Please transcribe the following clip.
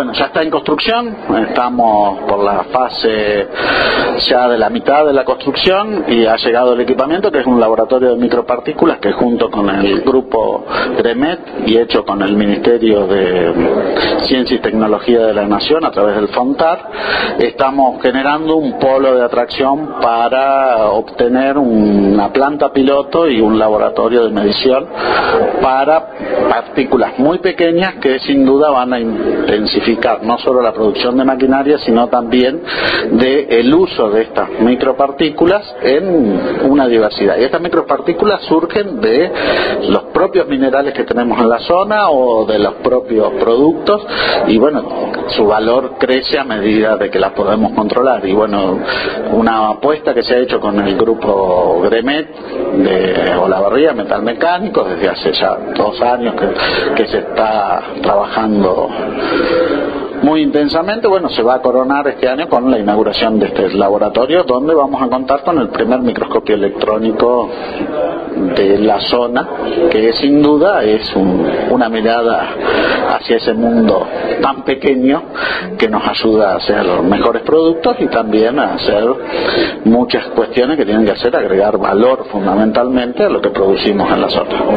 bueno, ya está en construcción, estamos por la fase ya de la mitad de la construcción y ha llegado el equipamiento que es un laboratorio de micropartículas que junto con el grupo GREMET y hecho con el Ministerio de Ciencia y Tecnología de la Nación a través del FONTAR, estamos generando un polo de atracción para obtener una planta piloto y un laboratorio de medición para partículas muy pequeñas que sin duda van a intensificar no solo la producción de maquinaria, sino también del el uso de estas micropartículas en una diversidad. Y estas micropartículas surgen de los propios minerales que tenemos en la zona o de los propios productos y bueno, su valor crece a medida de que las podemos controlar. Y bueno, una apuesta que se ha hecho con el grupo Gremet de Olavarría Metalmecánicos desde hace ya dos años que se está trabajando muy intensamente. Bueno, se va a coronar este año con la inauguración de este laboratorio donde vamos a contar con el primer microscopio electrónico de la zona, que sin duda es una mirada hacia ese mundo tan pequeño que nos ayuda a hacer mejores productos y también a hacer muchas cuestiones que tienen que hacer agregar valor fundamentalmente a lo que producimos en la zona.